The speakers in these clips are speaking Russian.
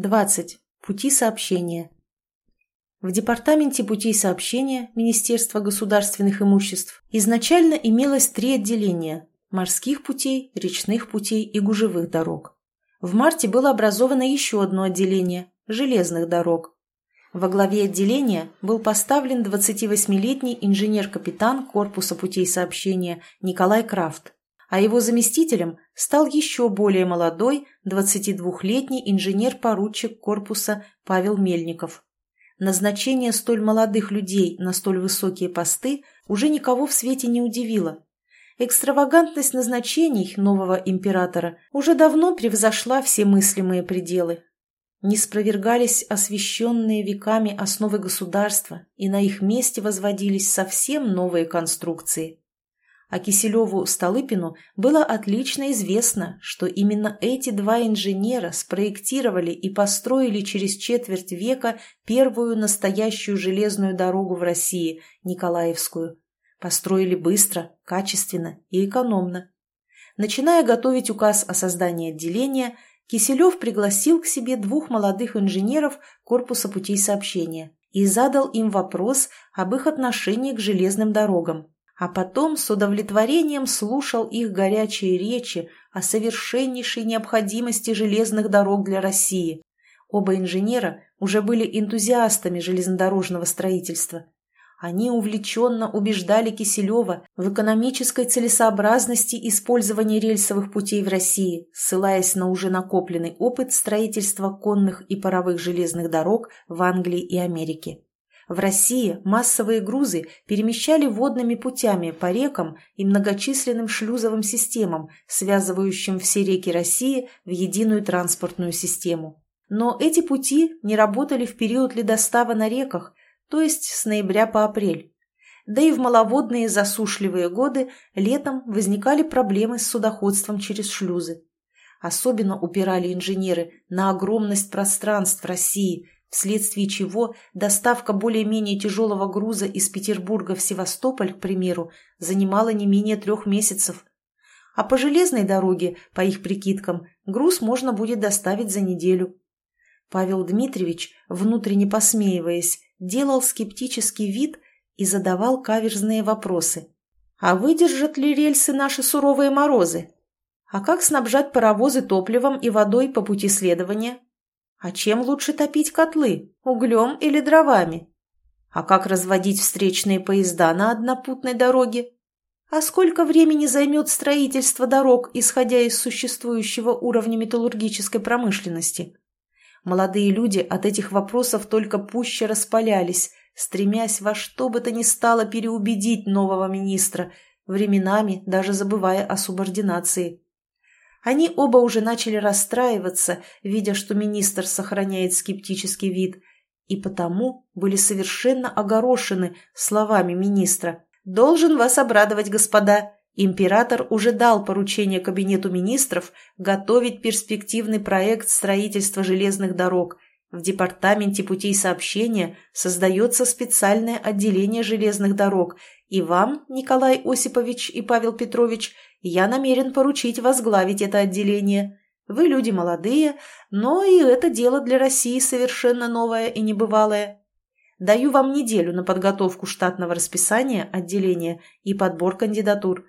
20. Пути сообщения. В Департаменте путей сообщения Министерства государственных имуществ изначально имелось три отделения – морских путей, речных путей и гужевых дорог. В марте было образовано еще одно отделение – железных дорог. Во главе отделения был поставлен 28-летний инженер-капитан корпуса путей сообщения Николай Крафт, а его заместителем стал еще более молодой 22-летний инженер-поручик корпуса Павел Мельников. Назначение столь молодых людей на столь высокие посты уже никого в свете не удивило. Экстравагантность назначений нового императора уже давно превзошла все мыслимые пределы. Не спровергались освященные веками основы государства, и на их месте возводились совсем новые конструкции. А Киселеву-Столыпину было отлично известно, что именно эти два инженера спроектировали и построили через четверть века первую настоящую железную дорогу в России, Николаевскую. Построили быстро, качественно и экономно. Начиная готовить указ о создании отделения, Киселев пригласил к себе двух молодых инженеров корпуса путей сообщения и задал им вопрос об их отношении к железным дорогам а потом с удовлетворением слушал их горячие речи о совершеннейшей необходимости железных дорог для России. Оба инженера уже были энтузиастами железнодорожного строительства. Они увлеченно убеждали Киселева в экономической целесообразности использования рельсовых путей в России, ссылаясь на уже накопленный опыт строительства конных и паровых железных дорог в Англии и Америке. В России массовые грузы перемещали водными путями по рекам и многочисленным шлюзовым системам, связывающим все реки России в единую транспортную систему. Но эти пути не работали в период ледостава на реках, то есть с ноября по апрель. Да и в маловодные засушливые годы летом возникали проблемы с судоходством через шлюзы. Особенно упирали инженеры на огромность пространств России – вследствие чего доставка более-менее тяжелого груза из Петербурга в Севастополь, к примеру, занимала не менее трех месяцев. А по железной дороге, по их прикидкам, груз можно будет доставить за неделю. Павел Дмитриевич, внутренне посмеиваясь, делал скептический вид и задавал каверзные вопросы. А выдержат ли рельсы наши суровые морозы? А как снабжать паровозы топливом и водой по пути следования? А чем лучше топить котлы? Углем или дровами? А как разводить встречные поезда на однопутной дороге? А сколько времени займет строительство дорог, исходя из существующего уровня металлургической промышленности? Молодые люди от этих вопросов только пуще распалялись, стремясь во что бы то ни стало переубедить нового министра, временами даже забывая о субординации. Они оба уже начали расстраиваться, видя, что министр сохраняет скептический вид, и потому были совершенно огорошены словами министра. «Должен вас обрадовать, господа. Император уже дал поручение Кабинету министров готовить перспективный проект строительства железных дорог. В Департаменте путей сообщения создается специальное отделение железных дорог, и вам, Николай Осипович и Павел Петрович – я намерен поручить возглавить это отделение. Вы люди молодые, но и это дело для России совершенно новое и небывалое. Даю вам неделю на подготовку штатного расписания отделения и подбор кандидатур.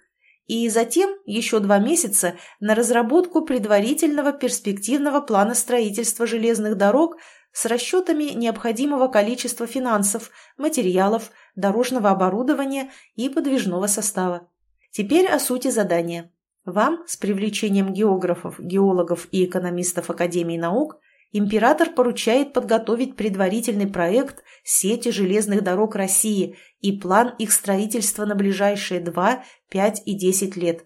И затем еще два месяца на разработку предварительного перспективного плана строительства железных дорог с расчетами необходимого количества финансов, материалов, дорожного оборудования и подвижного состава. Теперь о сути задания. Вам, с привлечением географов, геологов и экономистов Академии наук, император поручает подготовить предварительный проект сети железных дорог России и план их строительства на ближайшие 2, 5 и 10 лет.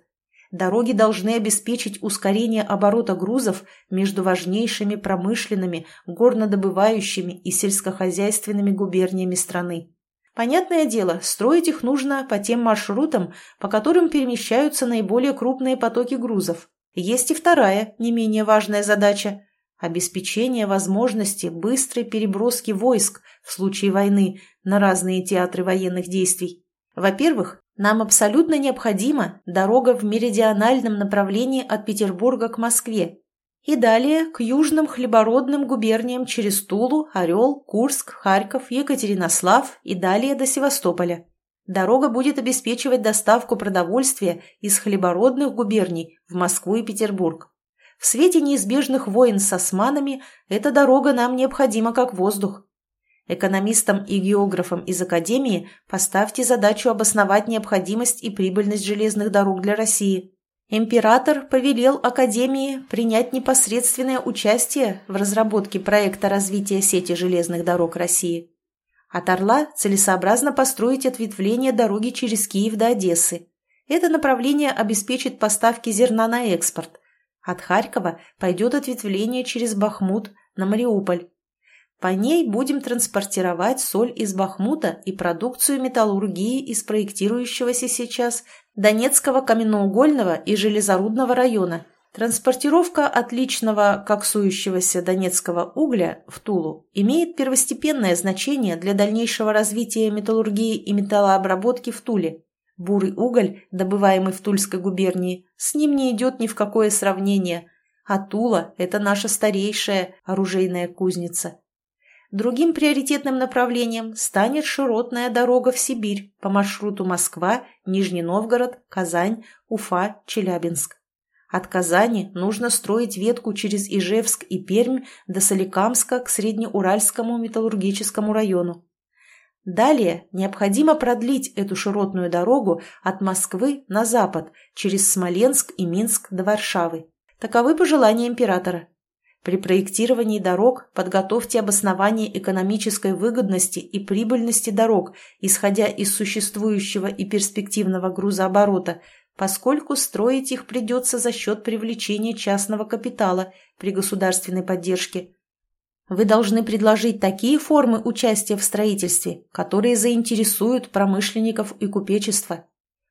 Дороги должны обеспечить ускорение оборота грузов между важнейшими промышленными, горнодобывающими и сельскохозяйственными губерниями страны. Понятное дело, строить их нужно по тем маршрутам, по которым перемещаются наиболее крупные потоки грузов. Есть и вторая, не менее важная задача – обеспечение возможности быстрой переброски войск в случае войны на разные театры военных действий. Во-первых, нам абсолютно необходима дорога в меридиональном направлении от Петербурга к Москве. И далее к южным хлебородным губерниям через Тулу, Орел, Курск, Харьков, Екатеринослав и далее до Севастополя. Дорога будет обеспечивать доставку продовольствия из хлебородных губерний в Москву и Петербург. В свете неизбежных войн с османами эта дорога нам необходима как воздух. Экономистам и географам из Академии поставьте задачу обосновать необходимость и прибыльность железных дорог для России. Император повелел Академии принять непосредственное участие в разработке проекта развития сети железных дорог России. От Орла целесообразно построить ответвление дороги через Киев до Одессы. Это направление обеспечит поставки зерна на экспорт. От Харькова пойдет ответвление через Бахмут на Мариуполь. По ней будем транспортировать соль из Бахмута и продукцию металлургии из проектирующегося сейчас Донецкого каменноугольного и железорудного района. Транспортировка отличного коксующегося донецкого угля в Тулу имеет первостепенное значение для дальнейшего развития металлургии и металлообработки в Туле. Бурый уголь, добываемый в Тульской губернии, с ним не идет ни в какое сравнение, а Тула – это наша старейшая оружейная кузница. Другим приоритетным направлением станет широтная дорога в Сибирь по маршруту Москва, Нижний Новгород, Казань, Уфа, Челябинск. От Казани нужно строить ветку через Ижевск и Пермь до Соликамска к Среднеуральскому металлургическому району. Далее необходимо продлить эту широтную дорогу от Москвы на запад через Смоленск и Минск до Варшавы. Таковы пожелания императора. При проектировании дорог подготовьте обоснование экономической выгодности и прибыльности дорог, исходя из существующего и перспективного грузооборота, поскольку строить их придется за счет привлечения частного капитала при государственной поддержке. Вы должны предложить такие формы участия в строительстве, которые заинтересуют промышленников и купечество.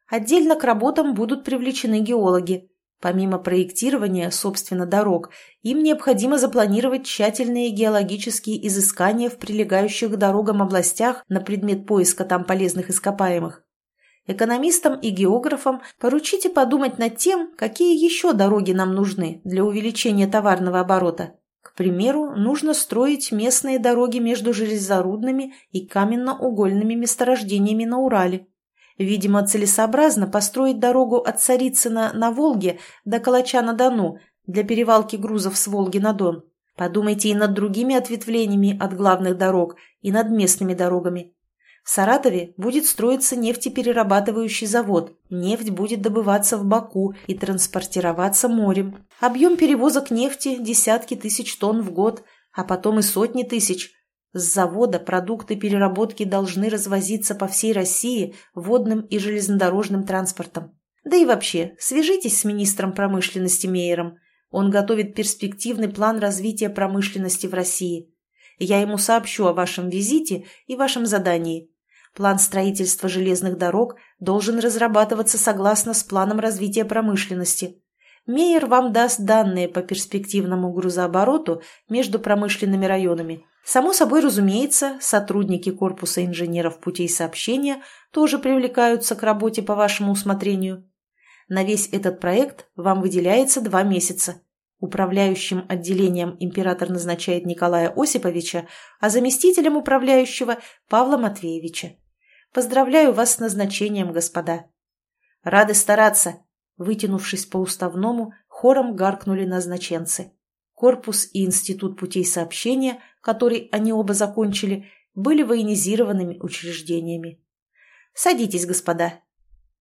Отдельно к работам будут привлечены геологи – Помимо проектирования, собственно, дорог, им необходимо запланировать тщательные геологические изыскания в прилегающих к дорогам областях на предмет поиска там полезных ископаемых. Экономистам и географам поручите подумать над тем, какие еще дороги нам нужны для увеличения товарного оборота. К примеру, нужно строить местные дороги между железорудными и каменно-угольными месторождениями на Урале. Видимо, целесообразно построить дорогу от Царицына на Волге до Калача-на-Дону для перевалки грузов с Волги на Дон. Подумайте и над другими ответвлениями от главных дорог, и над местными дорогами. В Саратове будет строиться нефтеперерабатывающий завод. Нефть будет добываться в Баку и транспортироваться морем. Объем перевозок нефти – десятки тысяч тонн в год, а потом и сотни тысяч – с завода продукты переработки должны развозиться по всей России водным и железнодорожным транспортом. Да и вообще, свяжитесь с министром промышленности Мейером. Он готовит перспективный план развития промышленности в России. Я ему сообщу о вашем визите и вашем задании. План строительства железных дорог должен разрабатываться согласно с планом развития промышленности. Мейер вам даст данные по перспективному грузообороту между промышленными районами. Само собой разумеется, сотрудники корпуса инженеров путей сообщения тоже привлекаются к работе по вашему усмотрению. На весь этот проект вам выделяется два месяца. Управляющим отделением император назначает Николая Осиповича, а заместителем управляющего – Павла Матвеевича. Поздравляю вас с назначением, господа. Рады стараться, Вытянувшись по уставному, хором гаркнули назначенцы. Корпус и Институт путей сообщения, который они оба закончили, были военизированными учреждениями. «Садитесь, господа.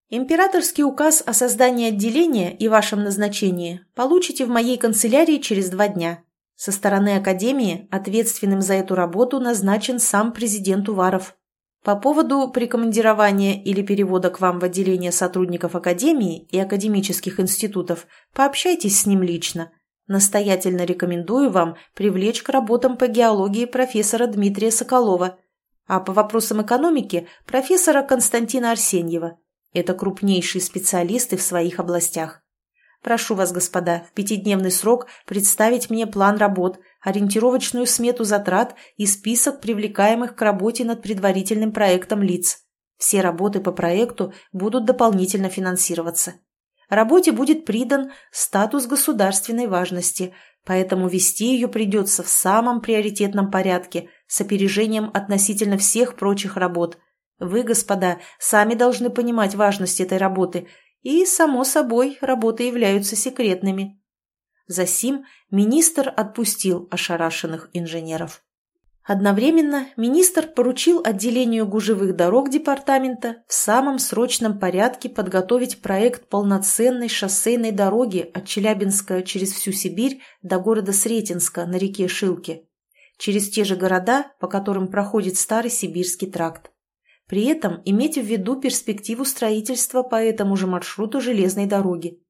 Императорский указ о создании отделения и вашем назначении получите в моей канцелярии через два дня. Со стороны Академии ответственным за эту работу назначен сам президент Уваров. По поводу прикомандирования или перевода к вам в отделение сотрудников Академии и академических институтов пообщайтесь с ним лично. Настоятельно рекомендую вам привлечь к работам по геологии профессора Дмитрия Соколова, а по вопросам экономики – профессора Константина Арсеньева. Это крупнейшие специалисты в своих областях. Прошу вас, господа, в пятидневный срок представить мне план работ – ориентировочную смету затрат и список привлекаемых к работе над предварительным проектом лиц. Все работы по проекту будут дополнительно финансироваться. Работе будет придан статус государственной важности, поэтому вести ее придется в самом приоритетном порядке, с опережением относительно всех прочих работ. Вы, господа, сами должны понимать важность этой работы, и, само собой, работы являются секретными. Засим министр отпустил ошарашенных инженеров. Одновременно министр поручил отделению гужевых дорог департамента в самом срочном порядке подготовить проект полноценной шоссейной дороги от Челябинска через всю Сибирь до города Сретенска на реке Шилке, через те же города, по которым проходит старый сибирский тракт. При этом иметь в виду перспективу строительства по этому же маршруту железной дороги.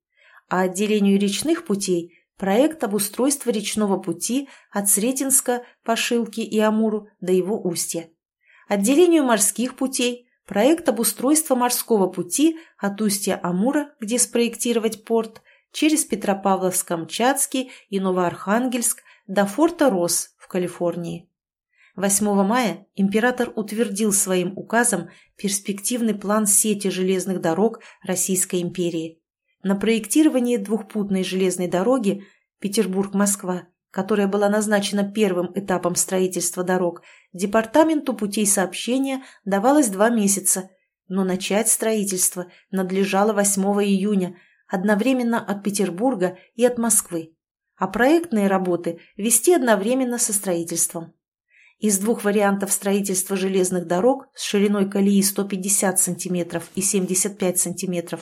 А отделению речных путей проект обустройства речного пути от Сретенска, Пошилки и Амуру до его устья. Отделению морских путей – проект обустройства морского пути от устья Амура, где спроектировать порт, через Петропавловск-Камчатский и Новоархангельск до форта Росс в Калифорнии. 8 мая император утвердил своим указом перспективный план сети железных дорог Российской империи. На проектирование двухпутной железной дороги Петербург-Москва, которая была назначена первым этапом строительства дорог, Департаменту путей сообщения давалось два месяца, но начать строительство надлежало 8 июня, одновременно от Петербурга и от Москвы, а проектные работы вести одновременно со строительством. Из двух вариантов строительства железных дорог с шириной колеи 150 см и 75 см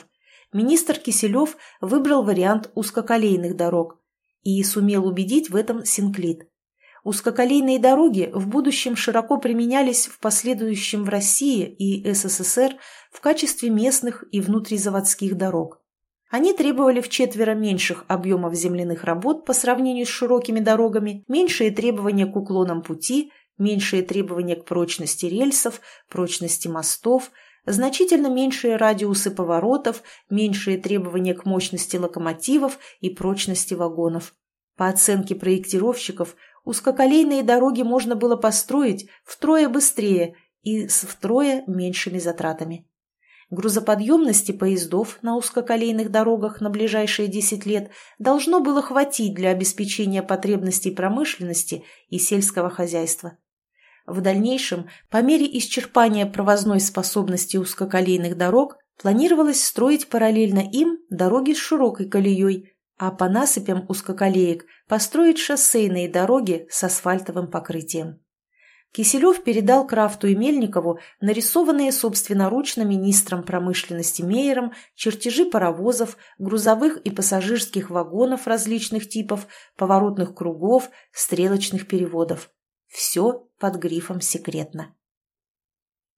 министр Киселев выбрал вариант узкоколейных дорог и сумел убедить в этом Синклит. Узкоколейные дороги в будущем широко применялись в последующем в России и СССР в качестве местных и внутризаводских дорог. Они требовали в четверо меньших объемов земляных работ по сравнению с широкими дорогами, меньшие требования к уклонам пути, меньшие требования к прочности рельсов, прочности мостов, значительно меньшие радиусы поворотов, меньшие требования к мощности локомотивов и прочности вагонов. По оценке проектировщиков, узкоколейные дороги можно было построить втрое быстрее и с втрое меньшими затратами. Грузоподъемности поездов на узкоколейных дорогах на ближайшие 10 лет должно было хватить для обеспечения потребностей промышленности и сельского хозяйства. В дальнейшем, по мере исчерпания провозной способности узкоколейных дорог, планировалось строить параллельно им дороги с широкой колеей, а по насыпям узкоколеек построить шоссейные дороги с асфальтовым покрытием. Киселев передал Крафту и Мельникову нарисованные собственноручно министром промышленности Мейером чертежи паровозов, грузовых и пассажирских вагонов различных типов, поворотных кругов, стрелочных переводов. Все под грифом «секретно».